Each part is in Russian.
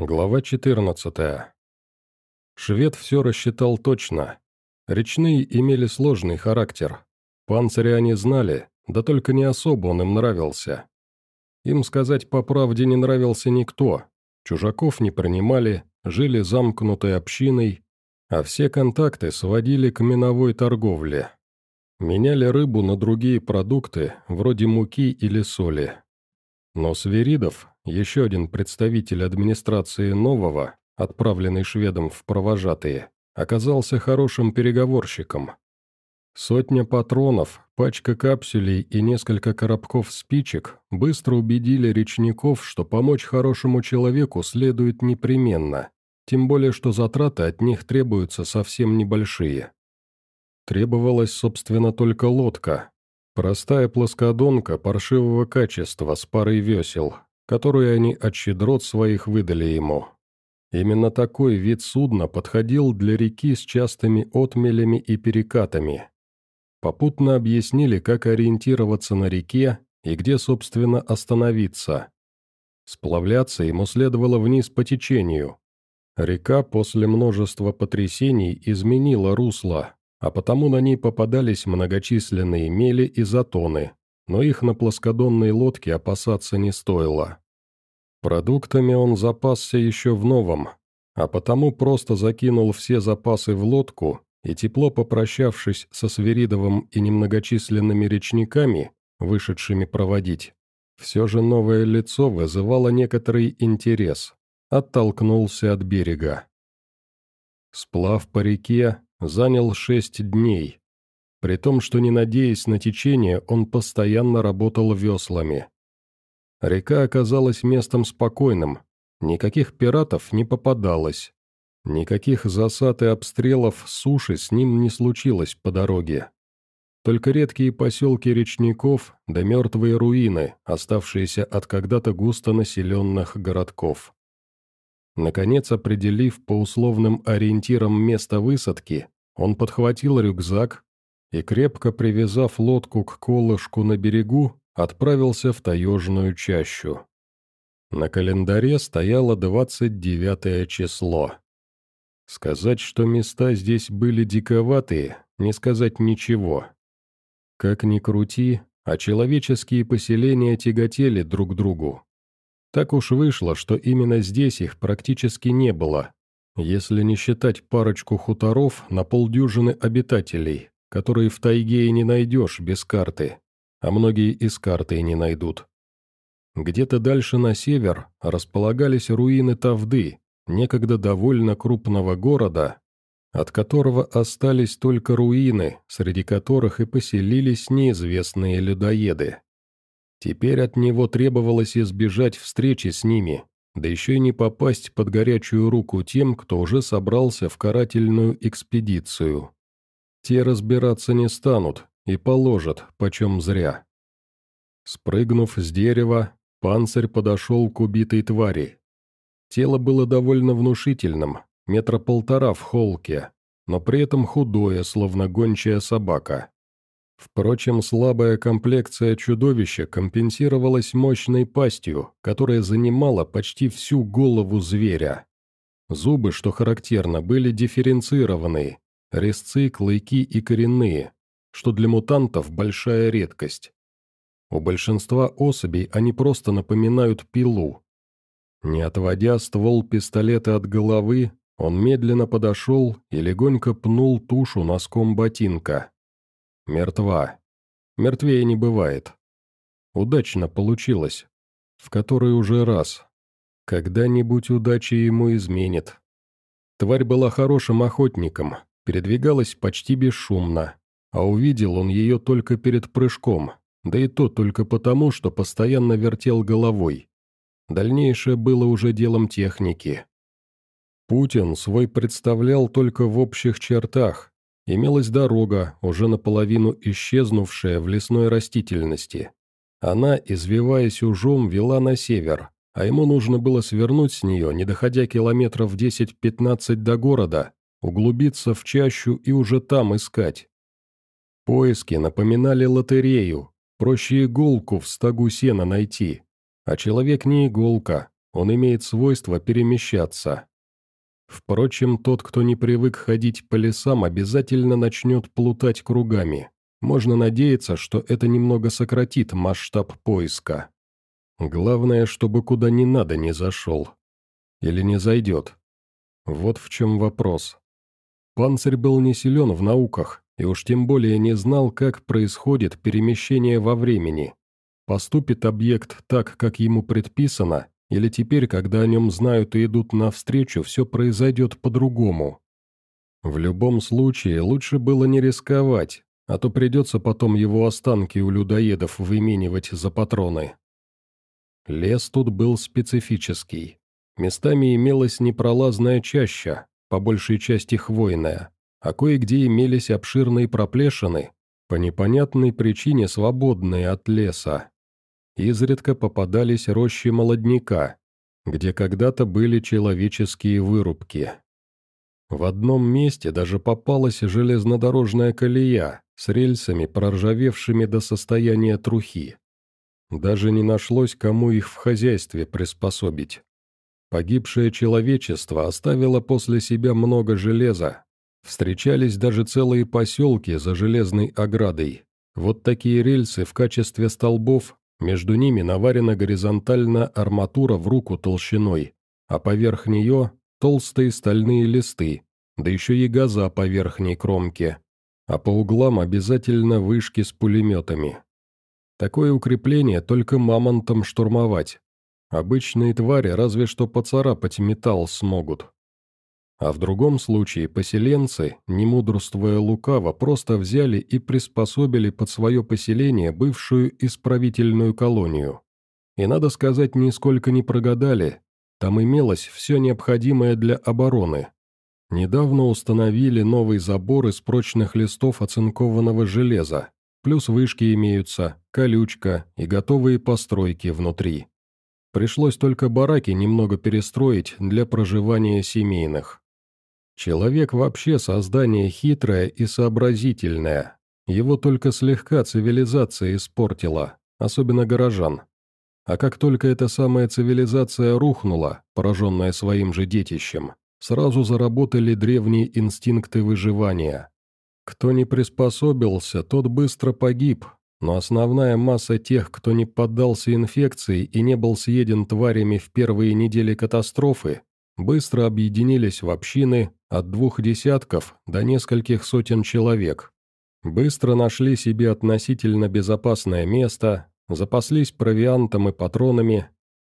Глава 14. Швед все рассчитал точно. Речные имели сложный характер. Панциря они знали, да только не особо он им нравился. Им сказать по правде не нравился никто. Чужаков не принимали, жили замкнутой общиной, а все контакты сводили к миновой торговле. Меняли рыбу на другие продукты, вроде муки или соли. Но Сверидов, еще один представитель администрации нового, отправленный шведом в провожатые, оказался хорошим переговорщиком. Сотня патронов, пачка капсулей и несколько коробков спичек быстро убедили речников, что помочь хорошему человеку следует непременно, тем более что затраты от них требуются совсем небольшие. Требовалась, собственно, только лодка, Простая плоскодонка паршивого качества с парой весел, которую они от щедрот своих выдали ему. Именно такой вид судна подходил для реки с частыми отмелями и перекатами. Попутно объяснили, как ориентироваться на реке и где, собственно, остановиться. Сплавляться ему следовало вниз по течению. Река после множества потрясений изменила русло, а потому на ней попадались многочисленные мели и затоны, но их на плоскодонной лодке опасаться не стоило. Продуктами он запасся еще в новом, а потому просто закинул все запасы в лодку и, тепло попрощавшись со Сверидовым и немногочисленными речниками, вышедшими проводить, все же новое лицо вызывало некоторый интерес, оттолкнулся от берега. Сплав по реке, занял шесть дней. При том, что не надеясь на течение, он постоянно работал веслами. Река оказалась местом спокойным, никаких пиратов не попадалось. Никаких засад и обстрелов суши с ним не случилось по дороге. Только редкие поселки речников да мертвые руины, оставшиеся от когда-то густо населенных городков. Наконец, определив по условным ориентирам место высадки, он подхватил рюкзак и, крепко привязав лодку к колышку на берегу, отправился в таежную чащу. На календаре стояло 29 число. Сказать, что места здесь были диковатые, не сказать ничего. Как ни крути, а человеческие поселения тяготели друг другу. Так уж вышло, что именно здесь их практически не было, если не считать парочку хуторов на полдюжины обитателей, которые в тайге и не найдешь без карты, а многие из карты не найдут. Где-то дальше на север располагались руины Тавды, некогда довольно крупного города, от которого остались только руины, среди которых и поселились неизвестные людоеды. Теперь от него требовалось избежать встречи с ними, да еще и не попасть под горячую руку тем, кто уже собрался в карательную экспедицию. Те разбираться не станут и положат, почем зря. Спрыгнув с дерева, панцирь подошел к убитой твари. Тело было довольно внушительным, метра полтора в холке, но при этом худое, словно гончая собака. Впрочем, слабая комплекция чудовища компенсировалась мощной пастью, которая занимала почти всю голову зверя. Зубы, что характерно, были дифференцированы, резцы, клыки и коренные, что для мутантов большая редкость. У большинства особей они просто напоминают пилу. Не отводя ствол пистолета от головы, он медленно подошел и легонько пнул тушу носком ботинка. Мертва. Мертвее не бывает. Удачно получилось. В который уже раз. Когда-нибудь удача ему изменит. Тварь была хорошим охотником, передвигалась почти бесшумно, а увидел он ее только перед прыжком, да и то только потому, что постоянно вертел головой. Дальнейшее было уже делом техники. Путин свой представлял только в общих чертах, имелась дорога, уже наполовину исчезнувшая в лесной растительности. Она, извиваясь ужом, вела на север, а ему нужно было свернуть с нее, не доходя километров 10-15 до города, углубиться в чащу и уже там искать. Поиски напоминали лотерею, проще иголку в стогу сена найти. А человек не иголка, он имеет свойство перемещаться. Впрочем, тот, кто не привык ходить по лесам, обязательно начнет плутать кругами. Можно надеяться, что это немного сократит масштаб поиска. Главное, чтобы куда не надо не зашел. Или не зайдет. Вот в чем вопрос. Панцирь был не силен в науках, и уж тем более не знал, как происходит перемещение во времени. Поступит объект так, как ему предписано, или теперь, когда о нем знают и идут навстречу, все произойдет по-другому. В любом случае, лучше было не рисковать, а то придется потом его останки у людоедов выменивать за патроны. Лес тут был специфический. Местами имелась непролазная чаща, по большей части хвойная, а кое-где имелись обширные проплешины, по непонятной причине свободные от леса. Изредка попадались рощи молодняка, где когда-то были человеческие вырубки. В одном месте даже попалась железнодорожная колея с рельсами, проржавевшими до состояния трухи. Даже не нашлось, кому их в хозяйстве приспособить. Погибшее человечество оставило после себя много железа. Встречались даже целые поселки за железной оградой. Вот такие рельсы в качестве столбов, между ними наварена горизонтально арматура в руку толщиной, а поверх нее толстые стальные листы, да еще и газа по верхней кромке, а по углам обязательно вышки с пулеметами. Такое укрепление только мамонтом штурмовать, Обычные твари разве что поцарапать металл смогут. А в другом случае поселенцы, не мудрствуя лукаво, просто взяли и приспособили под свое поселение бывшую исправительную колонию. И, надо сказать, нисколько не прогадали, там имелось все необходимое для обороны. Недавно установили новый забор из прочных листов оцинкованного железа, плюс вышки имеются, колючка и готовые постройки внутри. Пришлось только бараки немного перестроить для проживания семейных. Человек вообще создание хитрое и сообразительное. Его только слегка цивилизация испортила, особенно горожан. А как только эта самая цивилизация рухнула, пораженная своим же детищем, сразу заработали древние инстинкты выживания. Кто не приспособился, тот быстро погиб, но основная масса тех, кто не поддался инфекции и не был съеден тварями в первые недели катастрофы, быстро объединились в общины от двух десятков до нескольких сотен человек. Быстро нашли себе относительно безопасное место, запаслись провиантом и патронами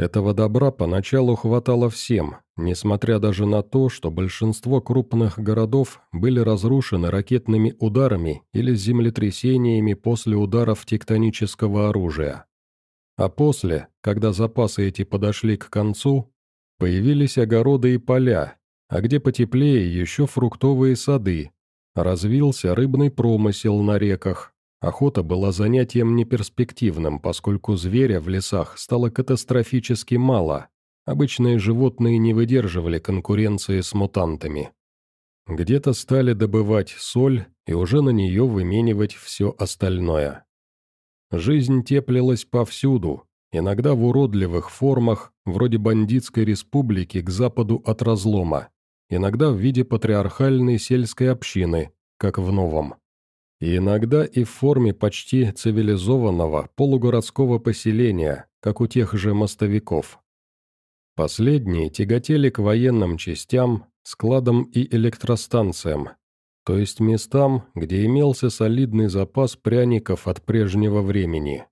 этого добра поначалу хватало всем, несмотря даже на то, что большинство крупных городов были разрушены ракетными ударами или землетрясениями после ударов тектонического оружия. А после, когда запасы эти подошли к концу, появились огороды и поля, а где потеплее еще фруктовые сады, развился рыбный промысел на реках, Охота была занятием неперспективным, поскольку зверя в лесах стало катастрофически мало. Обычные животные не выдерживали конкуренции с мутантами. Где-то стали добывать соль и уже на нее выменивать все остальное. Жизнь теплилась повсюду, иногда в уродливых формах, вроде бандитской республики к западу от разлома, иногда в виде патриархальной сельской общины, как в Новом и иногда и в форме почти цивилизованного полугородского поселения, как у тех же мостовиков. Последние тяготели к военным частям, складам и электростанциям, то есть местам, где имелся солидный запас пряников от прежнего времени.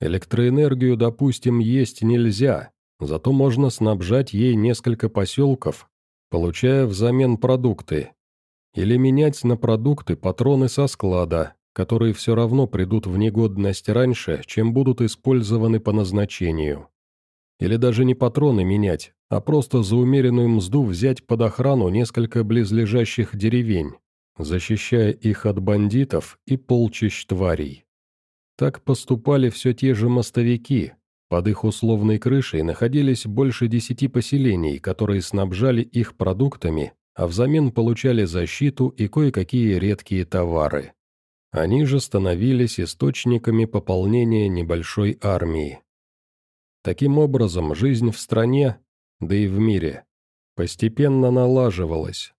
Электроэнергию, допустим, есть нельзя, зато можно снабжать ей несколько поселков, получая взамен продукты, или менять на продукты патроны со склада, которые все равно придут в негодность раньше, чем будут использованы по назначению. Или даже не патроны менять, а просто за умеренную мзду взять под охрану несколько близлежащих деревень, защищая их от бандитов и полчищ тварей. Так поступали все те же мостовики. Под их условной крышей находились больше десяти поселений, которые снабжали их продуктами а взамен получали защиту и кое-какие редкие товары. Они же становились источниками пополнения небольшой армии. Таким образом, жизнь в стране, да и в мире, постепенно налаживалась.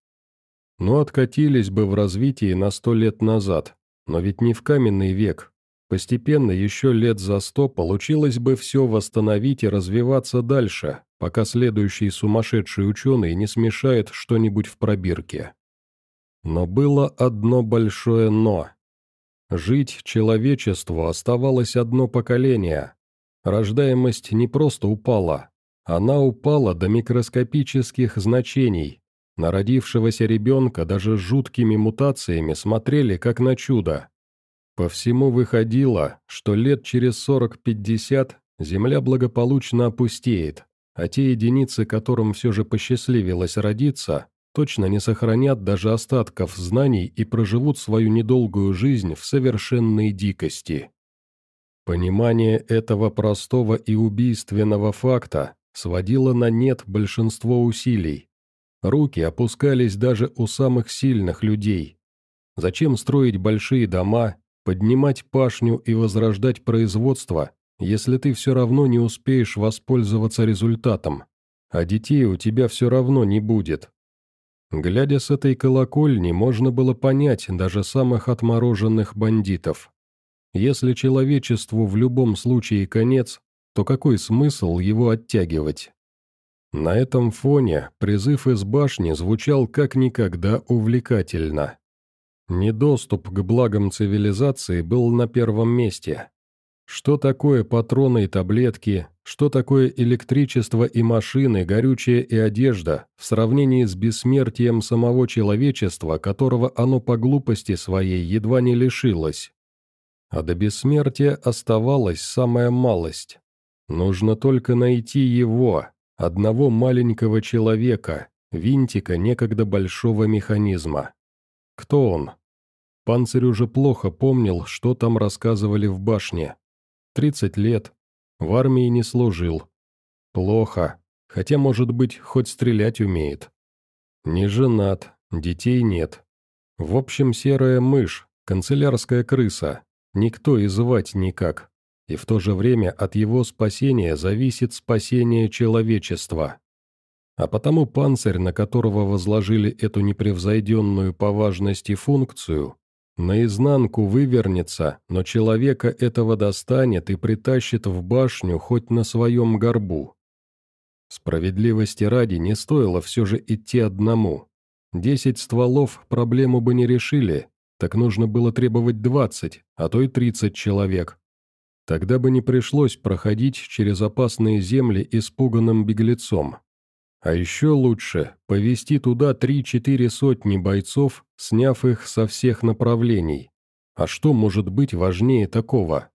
Ну, откатились бы в развитии на сто лет назад, но ведь не в каменный век. Постепенно, еще лет за сто, получилось бы все восстановить и развиваться дальше, пока следующий сумасшедший ученый не смешает что-нибудь в пробирке. Но было одно большое «но». Жить человечеству оставалось одно поколение, Рождаемость не просто упала, она упала до микроскопических значений. На родившегося ребенка даже жуткими мутациями смотрели как на чудо. По всему выходило, что лет через 40-50 Земля благополучно опустеет, а те единицы, которым все же посчастливилось родиться, точно не сохранят даже остатков знаний и проживут свою недолгую жизнь в совершенной дикости. Понимание этого простого и убийственного факта сводило на нет большинство усилий. Руки опускались даже у самых сильных людей. Зачем строить большие дома, поднимать пашню и возрождать производство, если ты все равно не успеешь воспользоваться результатом, а детей у тебя все равно не будет? Глядя с этой колокольни, можно было понять даже самых отмороженных бандитов. Если человечеству в любом случае конец, то какой смысл его оттягивать? На этом фоне призыв из башни звучал как никогда увлекательно. Недоступ к благам цивилизации был на первом месте. Что такое патроны и таблетки, что такое электричество и машины, горючее и одежда в сравнении с бессмертием самого человечества, которого оно по глупости своей едва не лишилось? а до бессмертия оставалась самая малость. Нужно только найти его, одного маленького человека, винтика некогда большого механизма. Кто он? Панцирь уже плохо помнил, что там рассказывали в башне. Тридцать лет. В армии не служил. Плохо. Хотя, может быть, хоть стрелять умеет. Не женат, детей нет. В общем, серая мышь, канцелярская крыса, никто и звать никак, и в то же время от его спасения зависит спасение человечества. А потому панцирь, на которого возложили эту непревзойденную по важности функцию, наизнанку вывернется, но человека этого достанет и притащит в башню хоть на своем горбу. Справедливости ради не стоило все же идти одному. Десять стволов проблему бы не решили, так нужно было требовать 20, а то и 30 человек. Тогда бы не пришлось проходить через опасные земли испуганным беглецом. А еще лучше повести туда 3-4 сотни бойцов, сняв их со всех направлений. А что может быть важнее такого?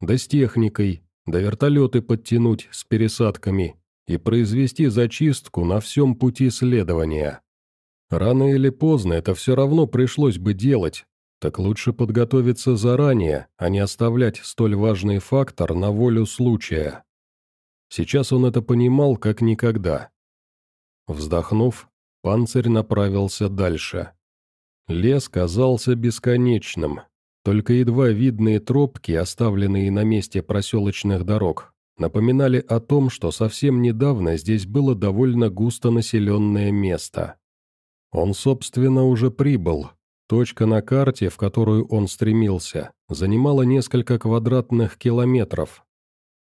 Да с техникой, да вертолеты подтянуть с пересадками и произвести зачистку на всем пути следования. Рано или поздно это все равно пришлось бы делать, так лучше подготовиться заранее, а не оставлять столь важный фактор на волю случая. Сейчас он это понимал как никогда. Вздохнув, панцирь направился дальше. Лес казался бесконечным, только едва видные тропки, оставленные на месте проселочных дорог, напоминали о том, что совсем недавно здесь было довольно густонаселенное место. Он, собственно, уже прибыл. Точка на карте, в которую он стремился, занимала несколько квадратных километров.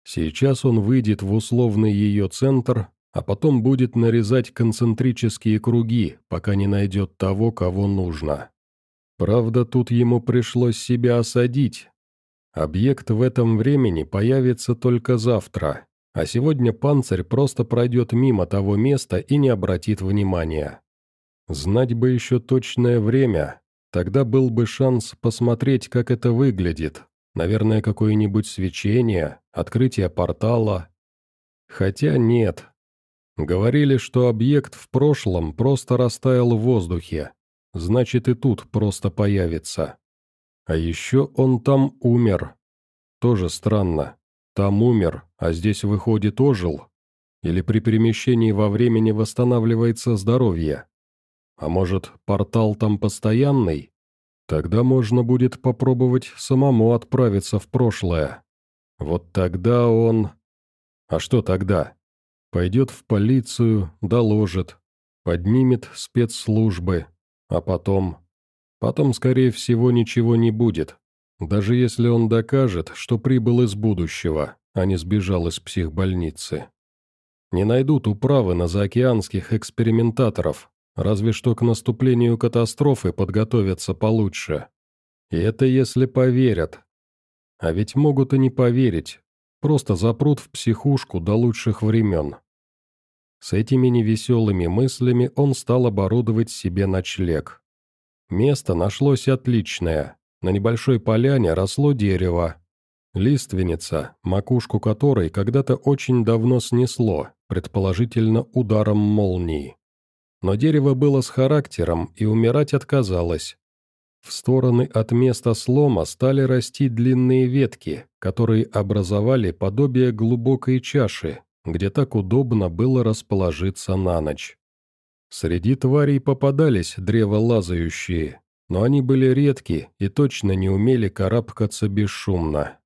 Сейчас он выйдет в условный ее центр, а потом будет нарезать концентрические круги, пока не найдет того, кого нужно. Правда, тут ему пришлось себя осадить, Объект в этом времени появится только завтра, а сегодня панцирь просто пройдет мимо того места и не обратит внимания. Знать бы еще точное время, тогда был бы шанс посмотреть, как это выглядит. Наверное, какое-нибудь свечение, открытие портала. Хотя нет. Говорили, что объект в прошлом просто растаял в воздухе. Значит, и тут просто появится. А еще он там умер. Тоже странно. Там умер, а здесь, выходит, ожил. Или при перемещении во времени восстанавливается здоровье. А может, портал там постоянный? Тогда можно будет попробовать самому отправиться в прошлое. Вот тогда он... А что тогда? Пойдет в полицию, доложит, поднимет спецслужбы, а потом... Потом, скорее всего, ничего не будет, даже если он докажет, что прибыл из будущего, а не сбежал из психбольницы. Не найдут управы на заокеанских экспериментаторов, разве что к наступлению катастрофы подготовятся получше. И это если поверят. А ведь могут и не поверить, просто запрут в психушку до лучших времен. С этими невеселыми мыслями он стал оборудовать себе ночлег. Место нашлось отличное. На небольшой поляне росло дерево. Лиственница, макушку которой когда-то очень давно снесло, предположительно ударом молнии. Но дерево было с характером и умирать отказалось. В стороны от места слома стали расти длинные ветки, которые образовали подобие глубокой чаши, где так удобно было расположиться на ночь. Среди тварей попадались древолазающие, но они были редки и точно не умели карабкаться бесшумно.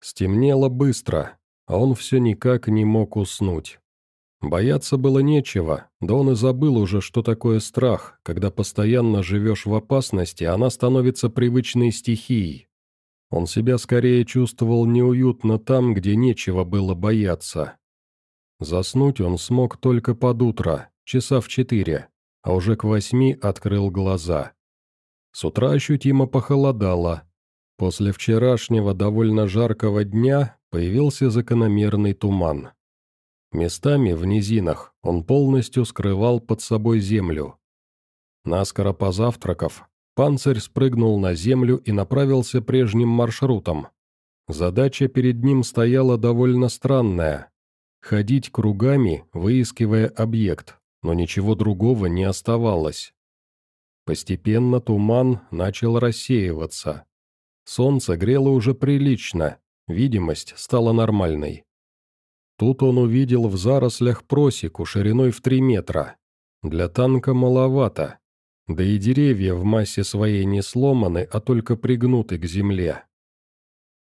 Стемнело быстро, а он все никак не мог уснуть. Бояться было нечего, да он и забыл уже, что такое страх, когда постоянно живешь в опасности, она становится привычной стихией. Он себя скорее чувствовал неуютно там, где нечего было бояться. Заснуть он смог только под утро, часа в четыре, а уже к восьми открыл глаза. С утра ощутимо похолодало. После вчерашнего довольно жаркого дня появился закономерный туман. Местами в низинах он полностью скрывал под собой землю. Наскоро позавтракав, панцирь спрыгнул на землю и направился прежним маршрутом. Задача перед ним стояла довольно странная – ходить кругами, выискивая объект, но ничего другого не оставалось. Постепенно туман начал рассеиваться. Солнце грело уже прилично, видимость стала нормальной. Тут он увидел в зарослях просеку шириной в три метра. Для танка маловато, да и деревья в массе своей не сломаны, а только пригнуты к земле.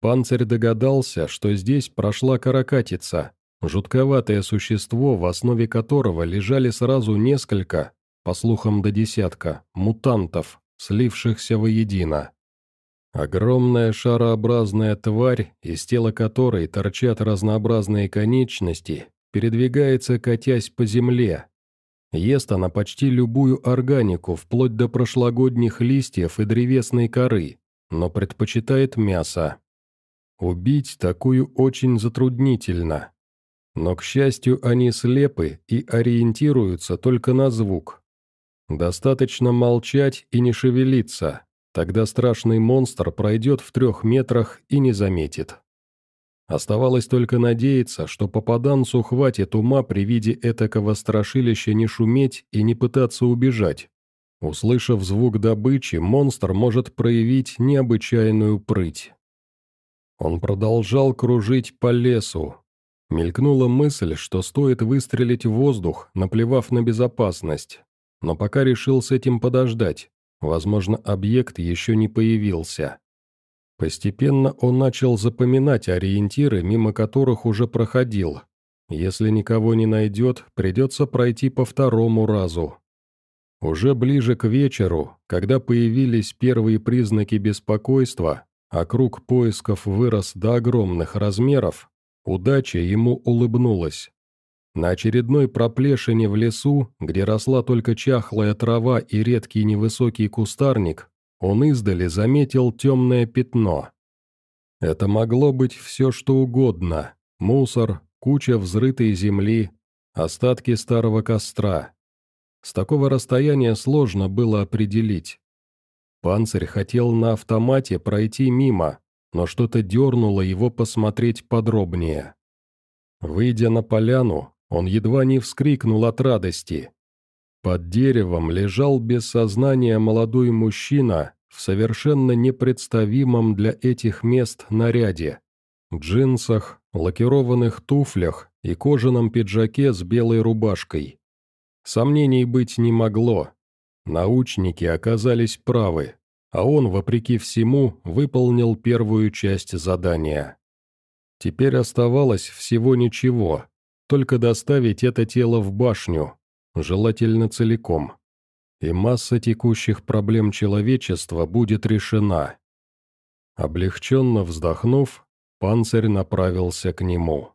Панцирь догадался, что здесь прошла каракатица, жутковатое существо, в основе которого лежали сразу несколько, по слухам до десятка, мутантов, слившихся воедино. Огромная шарообразная тварь, из тела которой торчат разнообразные конечности, передвигается, катясь по земле. Ест она почти любую органику, вплоть до прошлогодних листьев и древесной коры, но предпочитает мясо. Убить такую очень затруднительно. Но, к счастью, они слепы и ориентируются только на звук. Достаточно молчать и не шевелиться, тогда страшный монстр пройдет в трех метрах и не заметит. Оставалось только надеяться, что попаданцу хватит ума при виде этакого страшилища не шуметь и не пытаться убежать. Услышав звук добычи, монстр может проявить необычайную прыть. Он продолжал кружить по лесу. Мелькнула мысль, что стоит выстрелить в воздух, наплевав на безопасность но пока решил с этим подождать. Возможно, объект еще не появился. Постепенно он начал запоминать ориентиры, мимо которых уже проходил. Если никого не найдет, придется пройти по второму разу. Уже ближе к вечеру, когда появились первые признаки беспокойства, а круг поисков вырос до огромных размеров, удача ему улыбнулась. На очередной проплешине в лесу, где росла только чахлая трава и редкий невысокий кустарник, он издали заметил темное пятно. Это могло быть все что угодно – мусор, куча взрытой земли, остатки старого костра. С такого расстояния сложно было определить. Панцирь хотел на автомате пройти мимо, но что-то дернуло его посмотреть подробнее. Выйдя на поляну, он едва не вскрикнул от радости. Под деревом лежал без сознания молодой мужчина в совершенно непредставимом для этих мест наряде. Джинсах, лакированных туфлях и кожаном пиджаке с белой рубашкой. Сомнений быть не могло. Научники оказались правы, а он, вопреки всему, выполнил первую часть задания. Теперь оставалось всего ничего, только доставить это тело в башню, желательно целиком. И масса текущих проблем человечества будет решена. Облегченно вздохнув, панцирь направился к нему.